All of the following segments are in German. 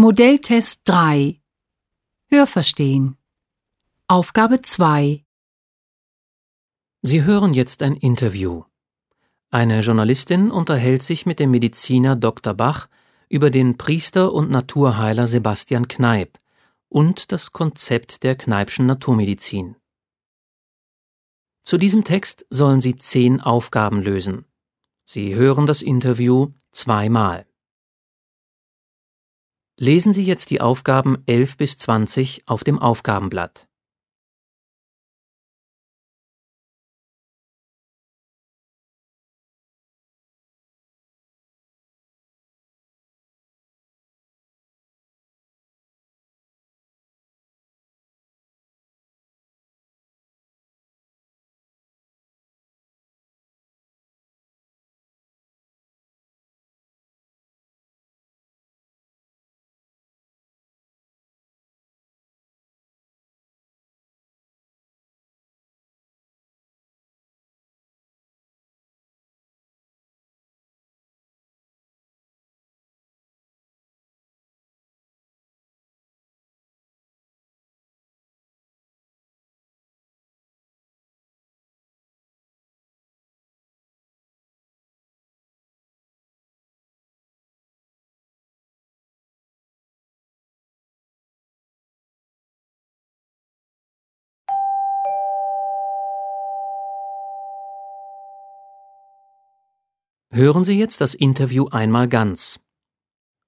Modelltest 3 Hörverstehen Aufgabe 2 Sie hören jetzt ein Interview. Eine Journalistin unterhält sich mit dem Mediziner Dr. Bach über den Priester und Naturheiler Sebastian Kneipp und das Konzept der Kneipschen Naturmedizin. Zu diesem Text sollen Sie zehn Aufgaben lösen. Sie hören das Interview zweimal. Lesen Sie jetzt die Aufgaben 11 bis 20 auf dem Aufgabenblatt. Hören Sie jetzt das Interview einmal ganz.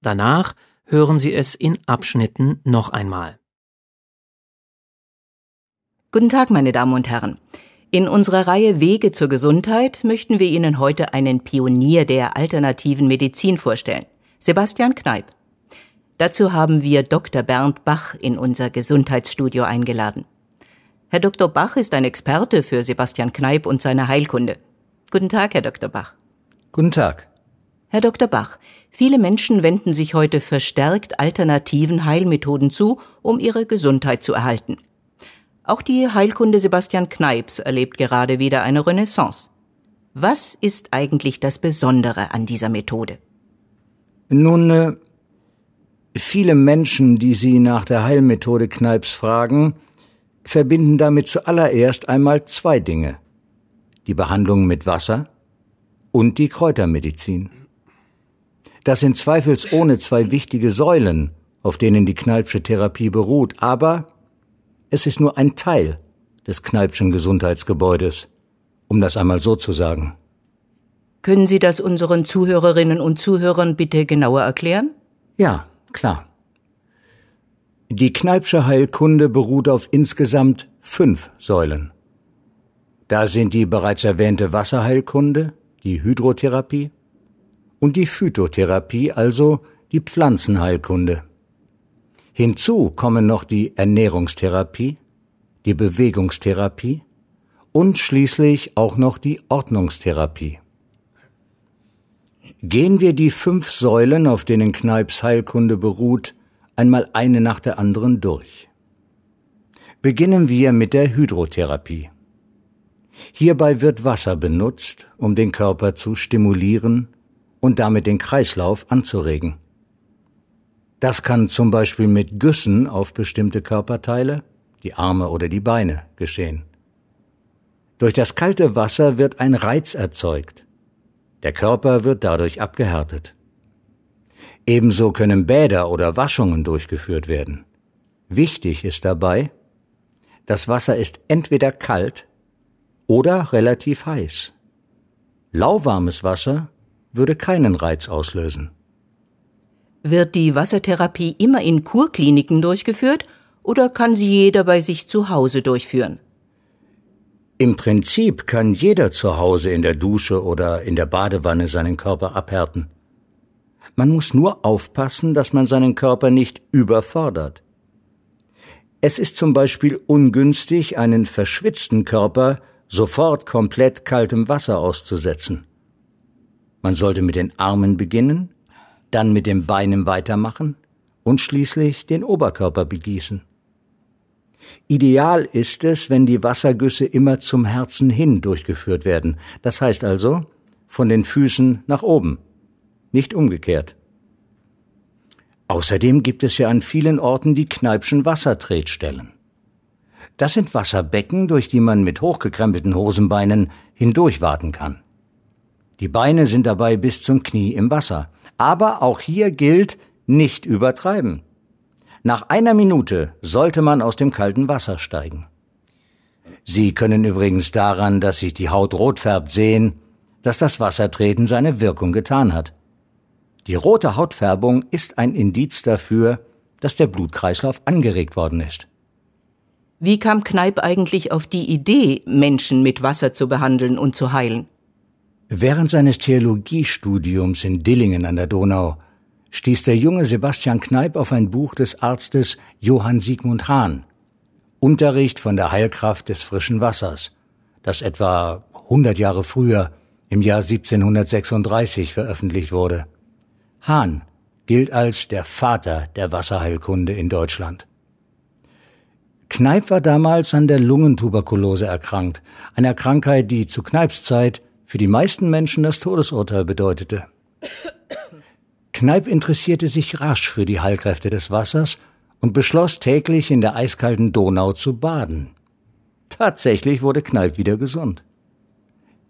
Danach hören Sie es in Abschnitten noch einmal. Guten Tag, meine Damen und Herren. In unserer Reihe Wege zur Gesundheit möchten wir Ihnen heute einen Pionier der alternativen Medizin vorstellen, Sebastian Kneip. Dazu haben wir Dr. Bernd Bach in unser Gesundheitsstudio eingeladen. Herr Dr. Bach ist ein Experte für Sebastian Kneip und seine Heilkunde. Guten Tag, Herr Dr. Bach. Guten Tag. Herr Dr. Bach, viele Menschen wenden sich heute verstärkt alternativen Heilmethoden zu, um ihre Gesundheit zu erhalten. Auch die Heilkunde Sebastian Kneips erlebt gerade wieder eine Renaissance. Was ist eigentlich das Besondere an dieser Methode? Nun, äh, viele Menschen, die Sie nach der Heilmethode Kneips fragen, verbinden damit zuallererst einmal zwei Dinge. Die Behandlung mit Wasser und die Kräutermedizin. Das sind zweifelsohne zwei wichtige Säulen, auf denen die Kneipsche Therapie beruht, aber es ist nur ein Teil des Kneipschen Gesundheitsgebäudes, um das einmal so zu sagen. Können Sie das unseren Zuhörerinnen und Zuhörern bitte genauer erklären? Ja, klar. Die Kneipsche Heilkunde beruht auf insgesamt fünf Säulen. Da sind die bereits erwähnte Wasserheilkunde, die Hydrotherapie und die Phytotherapie, also die Pflanzenheilkunde. Hinzu kommen noch die Ernährungstherapie, die Bewegungstherapie und schließlich auch noch die Ordnungstherapie. Gehen wir die fünf Säulen, auf denen Kneips Heilkunde beruht, einmal eine nach der anderen durch. Beginnen wir mit der Hydrotherapie. Hierbei wird Wasser benutzt, um den Körper zu stimulieren und damit den Kreislauf anzuregen. Das kann zum Beispiel mit Güssen auf bestimmte Körperteile, die Arme oder die Beine, geschehen. Durch das kalte Wasser wird ein Reiz erzeugt. Der Körper wird dadurch abgehärtet. Ebenso können Bäder oder Waschungen durchgeführt werden. Wichtig ist dabei, das Wasser ist entweder kalt oder relativ heiß. Lauwarmes Wasser würde keinen Reiz auslösen. Wird die Wassertherapie immer in Kurkliniken durchgeführt oder kann sie jeder bei sich zu Hause durchführen? Im Prinzip kann jeder zu Hause in der Dusche oder in der Badewanne seinen Körper abhärten. Man muss nur aufpassen, dass man seinen Körper nicht überfordert. Es ist zum Beispiel ungünstig, einen verschwitzten Körper sofort komplett kaltem Wasser auszusetzen. Man sollte mit den Armen beginnen, dann mit den Beinen weitermachen und schließlich den Oberkörper begießen. Ideal ist es, wenn die Wassergüsse immer zum Herzen hin durchgeführt werden, das heißt also von den Füßen nach oben, nicht umgekehrt. Außerdem gibt es ja an vielen Orten die Kneipschen Wassertretstellen. Das sind Wasserbecken, durch die man mit hochgekrempelten Hosenbeinen hindurchwaten kann. Die Beine sind dabei bis zum Knie im Wasser. Aber auch hier gilt, nicht übertreiben. Nach einer Minute sollte man aus dem kalten Wasser steigen. Sie können übrigens daran, dass sich die Haut rot färbt, sehen, dass das Wassertreten seine Wirkung getan hat. Die rote Hautfärbung ist ein Indiz dafür, dass der Blutkreislauf angeregt worden ist. Wie kam Kneip eigentlich auf die Idee, Menschen mit Wasser zu behandeln und zu heilen? Während seines Theologiestudiums in Dillingen an der Donau stieß der junge Sebastian Kneip auf ein Buch des Arztes Johann Sigmund Hahn, Unterricht von der Heilkraft des frischen Wassers, das etwa 100 Jahre früher, im Jahr 1736, veröffentlicht wurde. Hahn gilt als der Vater der Wasserheilkunde in Deutschland. Kneip war damals an der Lungentuberkulose erkrankt, einer Krankheit, die zu Kneips Zeit für die meisten Menschen das Todesurteil bedeutete. Kneip interessierte sich rasch für die Heilkräfte des Wassers und beschloss täglich in der eiskalten Donau zu baden. Tatsächlich wurde Kneip wieder gesund.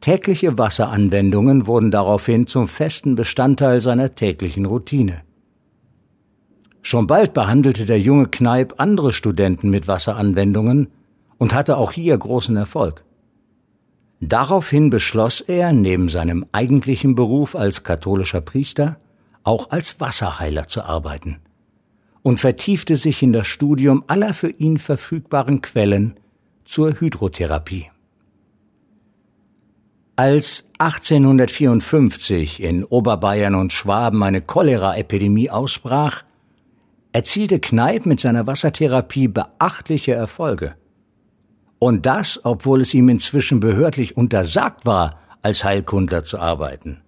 Tägliche Wasseranwendungen wurden daraufhin zum festen Bestandteil seiner täglichen Routine. Schon bald behandelte der junge Kneip andere Studenten mit Wasseranwendungen und hatte auch hier großen Erfolg. Daraufhin beschloss er, neben seinem eigentlichen Beruf als katholischer Priester auch als Wasserheiler zu arbeiten und vertiefte sich in das Studium aller für ihn verfügbaren Quellen zur Hydrotherapie. Als 1854 in Oberbayern und Schwaben eine Cholera-Epidemie ausbrach, erzielte Kneip mit seiner Wassertherapie beachtliche Erfolge. Und das, obwohl es ihm inzwischen behördlich untersagt war, als Heilkundler zu arbeiten.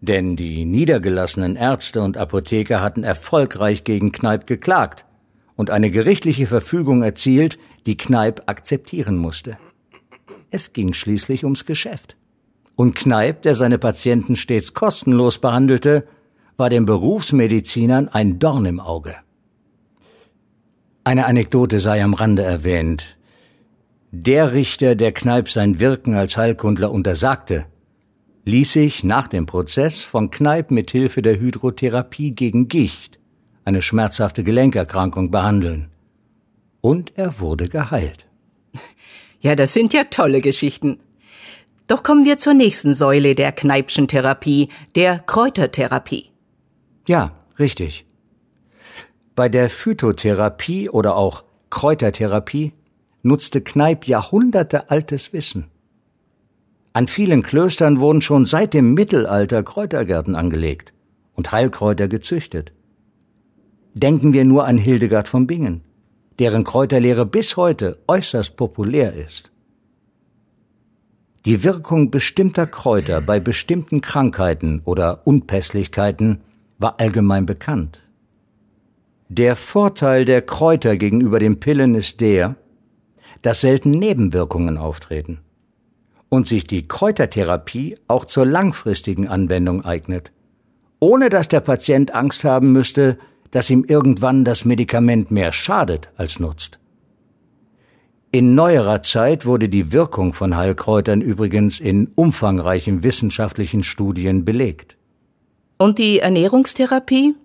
Denn die niedergelassenen Ärzte und Apotheker hatten erfolgreich gegen Kneip geklagt und eine gerichtliche Verfügung erzielt, die Kneip akzeptieren musste. Es ging schließlich ums Geschäft. Und Kneip, der seine Patienten stets kostenlos behandelte, war den Berufsmedizinern ein Dorn im Auge. Eine Anekdote sei am Rande erwähnt. Der Richter, der Kneip sein Wirken als Heilkundler untersagte, ließ sich nach dem Prozess von Kneip mit Hilfe der Hydrotherapie gegen Gicht, eine schmerzhafte Gelenkerkrankung, behandeln. Und er wurde geheilt. Ja, das sind ja tolle Geschichten. Doch kommen wir zur nächsten Säule der Kneipschen Therapie, der Kräutertherapie. Ja, richtig. Bei der Phytotherapie oder auch Kräutertherapie nutzte Kneip Jahrhunderte altes Wissen. An vielen Klöstern wurden schon seit dem Mittelalter Kräutergärten angelegt und Heilkräuter gezüchtet. Denken wir nur an Hildegard von Bingen, deren Kräuterlehre bis heute äußerst populär ist. Die Wirkung bestimmter Kräuter bei bestimmten Krankheiten oder Unpässlichkeiten war allgemein bekannt. Der Vorteil der Kräuter gegenüber den Pillen ist der, dass selten Nebenwirkungen auftreten und sich die Kräutertherapie auch zur langfristigen Anwendung eignet, ohne dass der Patient Angst haben müsste, dass ihm irgendwann das Medikament mehr schadet als nutzt. In neuerer Zeit wurde die Wirkung von Heilkräutern übrigens in umfangreichen wissenschaftlichen Studien belegt. Und die Ernährungstherapie?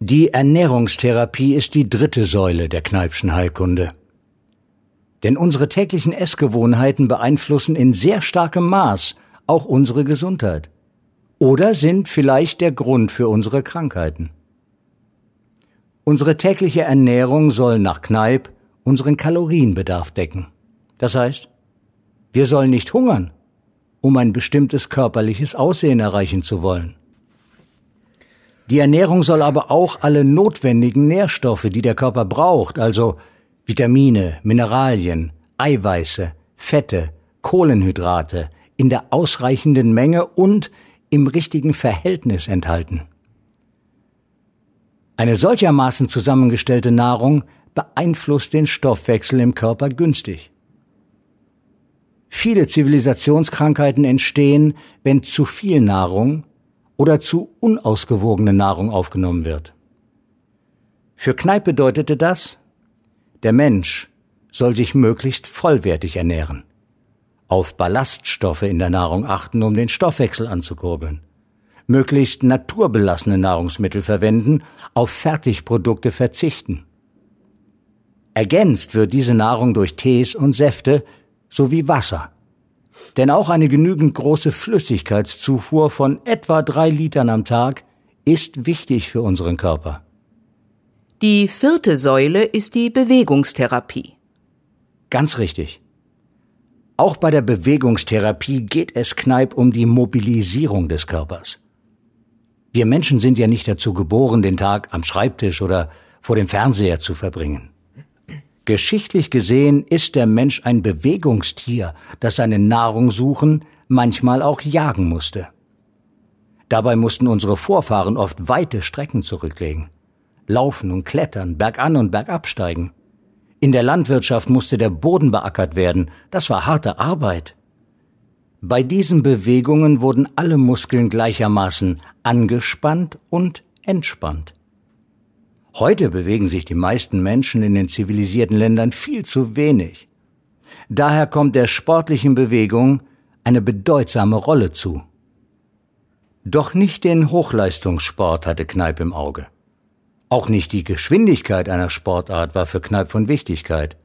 Die Ernährungstherapie ist die dritte Säule der Kneipschen Heilkunde. Denn unsere täglichen Essgewohnheiten beeinflussen in sehr starkem Maß auch unsere Gesundheit oder sind vielleicht der Grund für unsere Krankheiten. Unsere tägliche Ernährung soll nach Kneipp unseren Kalorienbedarf decken. Das heißt, wir sollen nicht hungern, um ein bestimmtes körperliches Aussehen erreichen zu wollen. Die Ernährung soll aber auch alle notwendigen Nährstoffe, die der Körper braucht, also Vitamine, Mineralien, Eiweiße, Fette, Kohlenhydrate in der ausreichenden Menge und im richtigen Verhältnis enthalten. Eine solchermaßen zusammengestellte Nahrung beeinflusst den Stoffwechsel im Körper günstig. Viele Zivilisationskrankheiten entstehen, wenn zu viel Nahrung oder zu unausgewogene Nahrung aufgenommen wird. Für Kneipp bedeutete das, der Mensch soll sich möglichst vollwertig ernähren, auf Ballaststoffe in der Nahrung achten, um den Stoffwechsel anzukurbeln, möglichst naturbelassene Nahrungsmittel verwenden, auf Fertigprodukte verzichten. Ergänzt wird diese Nahrung durch Tees und Säfte sowie Wasser. Denn auch eine genügend große Flüssigkeitszufuhr von etwa drei Litern am Tag ist wichtig für unseren Körper. Die vierte Säule ist die Bewegungstherapie. Ganz richtig. Auch bei der Bewegungstherapie geht es Kneipp um die Mobilisierung des Körpers. Wir Menschen sind ja nicht dazu geboren, den Tag am Schreibtisch oder vor dem Fernseher zu verbringen. Geschichtlich gesehen ist der Mensch ein Bewegungstier, das seine Nahrung suchen, manchmal auch jagen musste. Dabei mussten unsere Vorfahren oft weite Strecken zurücklegen. Laufen und klettern, bergan und bergab steigen. In der Landwirtschaft musste der Boden beackert werden, das war harte Arbeit. Bei diesen Bewegungen wurden alle Muskeln gleichermaßen angespannt und entspannt. Heute bewegen sich die meisten Menschen in den zivilisierten Ländern viel zu wenig. Daher kommt der sportlichen Bewegung eine bedeutsame Rolle zu. Doch nicht den Hochleistungssport hatte Kneipp im Auge. Auch nicht die Geschwindigkeit einer Sportart war für Kneipp von Wichtigkeit.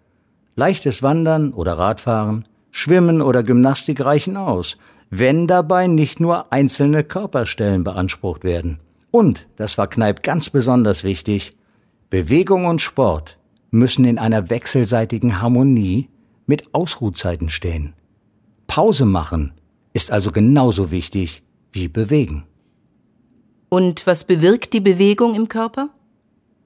Leichtes Wandern oder Radfahren, Schwimmen oder Gymnastik reichen aus, wenn dabei nicht nur einzelne Körperstellen beansprucht werden. Und, das war Kneipp ganz besonders wichtig, Bewegung und Sport müssen in einer wechselseitigen Harmonie mit Ausruhzeiten stehen. Pause machen ist also genauso wichtig wie bewegen. Und was bewirkt die Bewegung im Körper?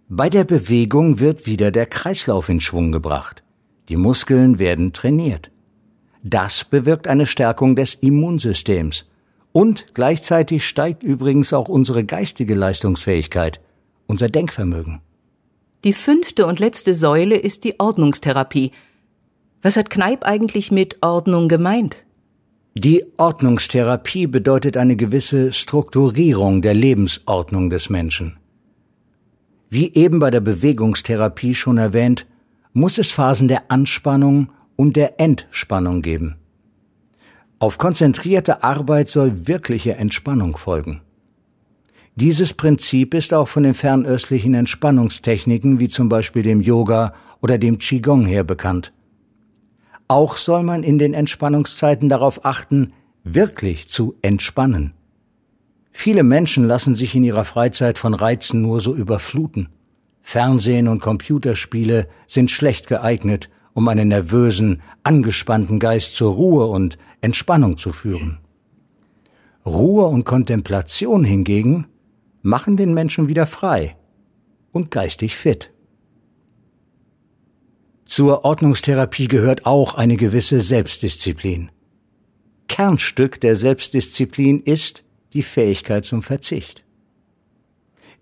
Bei der Bewegung wird wieder der Kreislauf in Schwung gebracht. Die Muskeln werden trainiert. Das bewirkt eine Stärkung des Immunsystems und gleichzeitig steigt übrigens auch unsere geistige Leistungsfähigkeit, unser Denkvermögen. Die fünfte und letzte Säule ist die Ordnungstherapie. Was hat Kneipp eigentlich mit Ordnung gemeint? Die Ordnungstherapie bedeutet eine gewisse Strukturierung der Lebensordnung des Menschen. Wie eben bei der Bewegungstherapie schon erwähnt, muss es Phasen der Anspannung und der Entspannung geben. Auf konzentrierte Arbeit soll wirkliche Entspannung folgen. Dieses Prinzip ist auch von den fernöstlichen Entspannungstechniken wie zum Beispiel dem Yoga oder dem Qigong her bekannt. Auch soll man in den Entspannungszeiten darauf achten, wirklich zu entspannen. Viele Menschen lassen sich in ihrer Freizeit von Reizen nur so überfluten. Fernsehen und Computerspiele sind schlecht geeignet, um einen nervösen, angespannten Geist zur Ruhe und Entspannung zu führen. Ruhe und Kontemplation hingegen machen den Menschen wieder frei und geistig fit. Zur Ordnungstherapie gehört auch eine gewisse Selbstdisziplin. Kernstück der Selbstdisziplin ist die Fähigkeit zum Verzicht.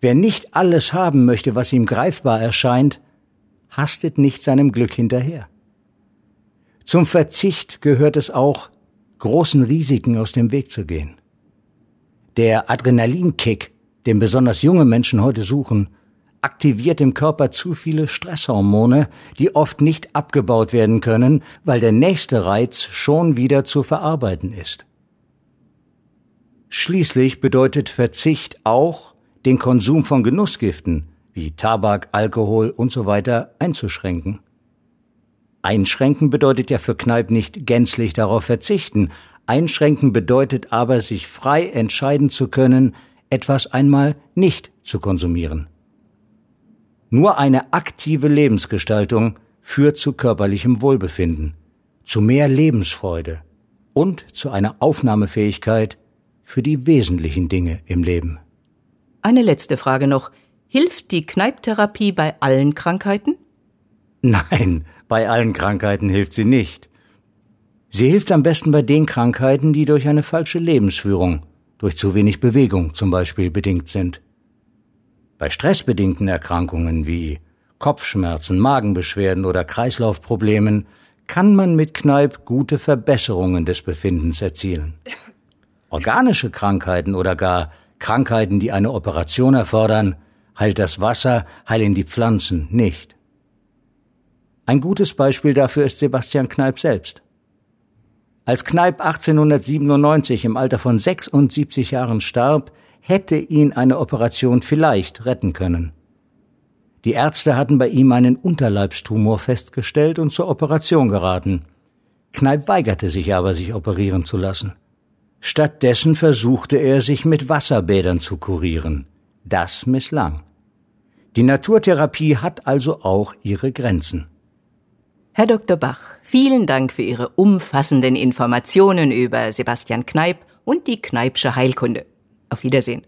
Wer nicht alles haben möchte, was ihm greifbar erscheint, hastet nicht seinem Glück hinterher. Zum Verzicht gehört es auch, großen Risiken aus dem Weg zu gehen. Der Adrenalinkick, den besonders junge Menschen heute suchen, aktiviert im Körper zu viele Stresshormone, die oft nicht abgebaut werden können, weil der nächste Reiz schon wieder zu verarbeiten ist. Schließlich bedeutet Verzicht auch, den Konsum von Genussgiften, wie Tabak, Alkohol und so weiter einzuschränken. Einschränken bedeutet ja für Kneipp nicht gänzlich darauf verzichten. Einschränken bedeutet aber, sich frei entscheiden zu können, etwas einmal nicht zu konsumieren. Nur eine aktive Lebensgestaltung führt zu körperlichem Wohlbefinden, zu mehr Lebensfreude und zu einer Aufnahmefähigkeit für die wesentlichen Dinge im Leben. Eine letzte Frage noch. Hilft die Kneipptherapie bei allen Krankheiten? Nein, bei allen Krankheiten hilft sie nicht. Sie hilft am besten bei den Krankheiten, die durch eine falsche Lebensführung, durch zu wenig Bewegung zum Beispiel bedingt sind. Bei stressbedingten Erkrankungen wie Kopfschmerzen, Magenbeschwerden oder Kreislaufproblemen kann man mit Kneipp gute Verbesserungen des Befindens erzielen. Organische Krankheiten oder gar Krankheiten, die eine Operation erfordern, heilt das Wasser, heilen die Pflanzen nicht. Ein gutes Beispiel dafür ist Sebastian Kneip selbst. Als Kneip 1897 im Alter von 76 Jahren starb, hätte ihn eine Operation vielleicht retten können. Die Ärzte hatten bei ihm einen Unterleibstumor festgestellt und zur Operation geraten. Kneip weigerte sich aber, sich operieren zu lassen. Stattdessen versuchte er, sich mit Wasserbädern zu kurieren. Das misslang. Die Naturtherapie hat also auch ihre Grenzen. Herr Dr. Bach, vielen Dank für Ihre umfassenden Informationen über Sebastian Kneip und die Kneipsche Heilkunde. Auf Wiedersehen.